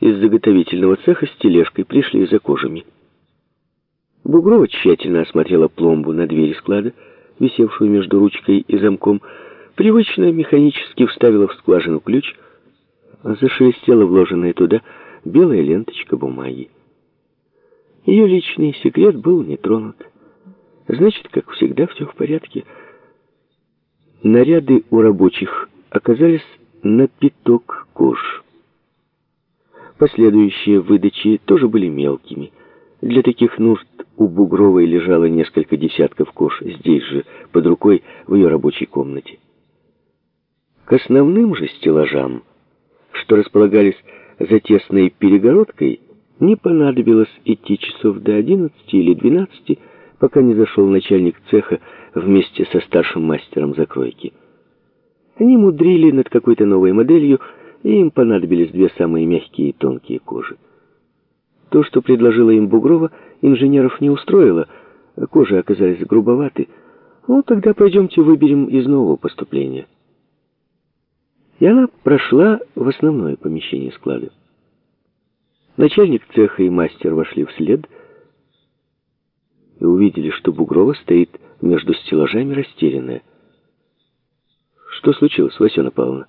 из заготовительного цеха с тележкой пришли за кожами. Бугрова тщательно осмотрела пломбу на двери склада, висевшую между ручкой и замком, привычно механически вставила в скважину ключ, а зашелестела вложенная туда белая ленточка бумаги. Ее личный секрет был не тронут. Значит, как всегда, все в порядке. Наряды у рабочих оказались на пяток кож. Последующие выдачи тоже были мелкими. Для таких нужд у Бугровой лежало несколько десятков кож здесь же, под рукой в ее рабочей комнате. К основным же стеллажам, что располагались за тесной перегородкой, не понадобилось идти часов до одиннадцати или двенадцати, пока не зашел начальник цеха вместе со старшим мастером закройки. Они мудрили над какой-то новой моделью, и им понадобились две самые мягкие и тонкие кожи. То, что предложила им Бугрова, инженеров не устроило, кожи оказались грубоваты. Ну, тогда пойдемте выберем из нового поступления. И она прошла в основное помещение склада. Начальник цеха и мастер вошли вслед и увидели, что Бугрова стоит между стеллажами растерянная. «Что случилось, Васена Павловна?»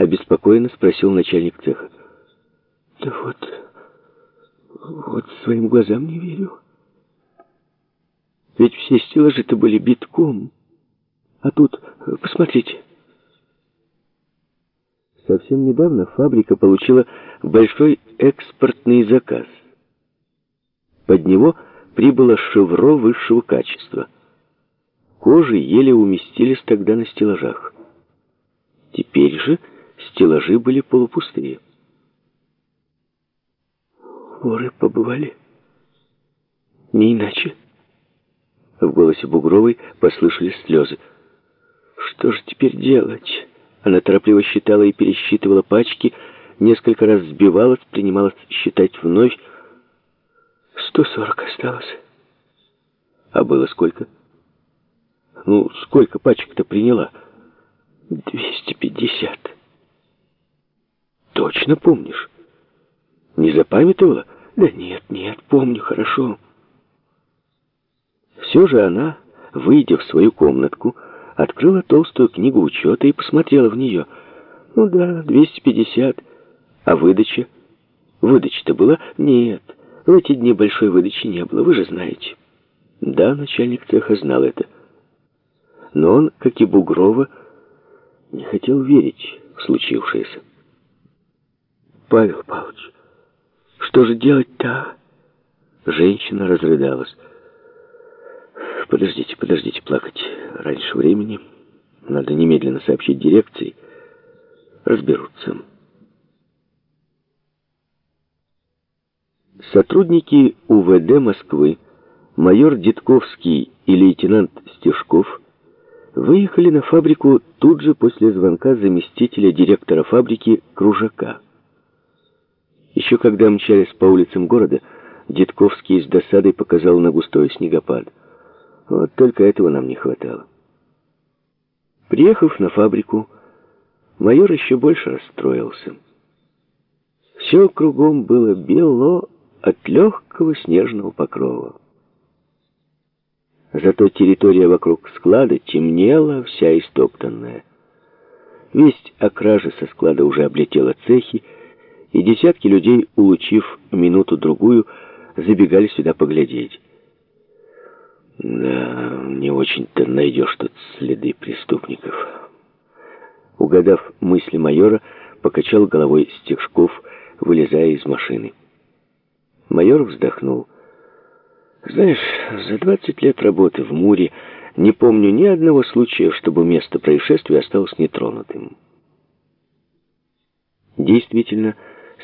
Обеспокоенно спросил начальник цеха. «Да вот, вот своим глазам не верю. Ведь все стеллажи-то были битком. А тут, посмотрите». Совсем недавно фабрика получила большой экспортный заказ. Под него прибыло шевро высшего качества. Кожи еле уместились тогда на стеллажах. Теперь же стеллажи были полупустые. Воры побывали. Не иначе. В голосе Бугровой послышались слезы. Что же теперь делать? Она торопливо считала и пересчитывала пачки, несколько раз сбивалась, принималась считать вновь. Сто сорок осталось. А было сколько? Ну, сколько пачек-то приняла? Двести пятьдесят. Точно помнишь? Не запамятовала? Да нет, нет, помню хорошо. Все же она, выйдя в свою комнатку, открыла толстую книгу учета и посмотрела в нее. Ну да, 250. А выдача? Выдача-то была? Нет. В эти дни большой выдачи не было, вы же знаете. Да, начальник цеха знал это. Но он, как и Бугрова, не хотел верить в случившееся. Павел Павлович, что же делать-то? Женщина разрыдалась. Подождите, подождите плакать раньше времени. Надо немедленно сообщить дирекции. Разберутся. Сотрудники УВД Москвы, майор Дитковский и лейтенант Стежков выехали на фабрику тут же после звонка заместителя директора фабрики Кружака. Еще когда мчались по улицам города, Дитковский с досадой показал на густой снегопад. Вот только этого нам не хватало. Приехав на фабрику, майор еще больше расстроился. Все кругом было бело от легкого снежного покрова. Зато территория вокруг склада темнела, вся истоптанная. Весть о краже со склада уже облетела цехи, и десятки людей, улучив минуту-другую, забегали сюда поглядеть. Да, не очень-то найдешь тут следы преступников. Угадав мысли майора, покачал головой Стешков, вылезая из машины. Майор вздохнул. Знаешь, за 20 лет работы в Муре не помню ни одного случая, чтобы место происшествия осталось нетронутым. Действительно,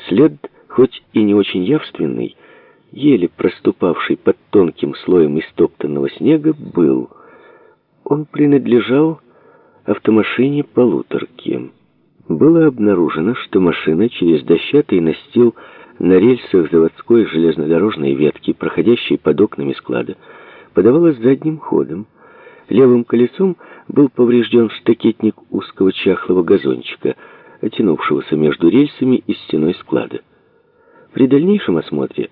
след, хоть и не очень явственный, еле проступавший под тонким слоем истоптанного снега, был. Он принадлежал автомашине полуторки. Было обнаружено, что машина через дощатый настил на рельсах заводской железнодорожной ветки, проходящей под окнами склада, подавалась задним ходом. Левым колесом был поврежден штакетник узкого чахлого газончика, оттянувшегося между рельсами и стеной склада. При дальнейшем осмотре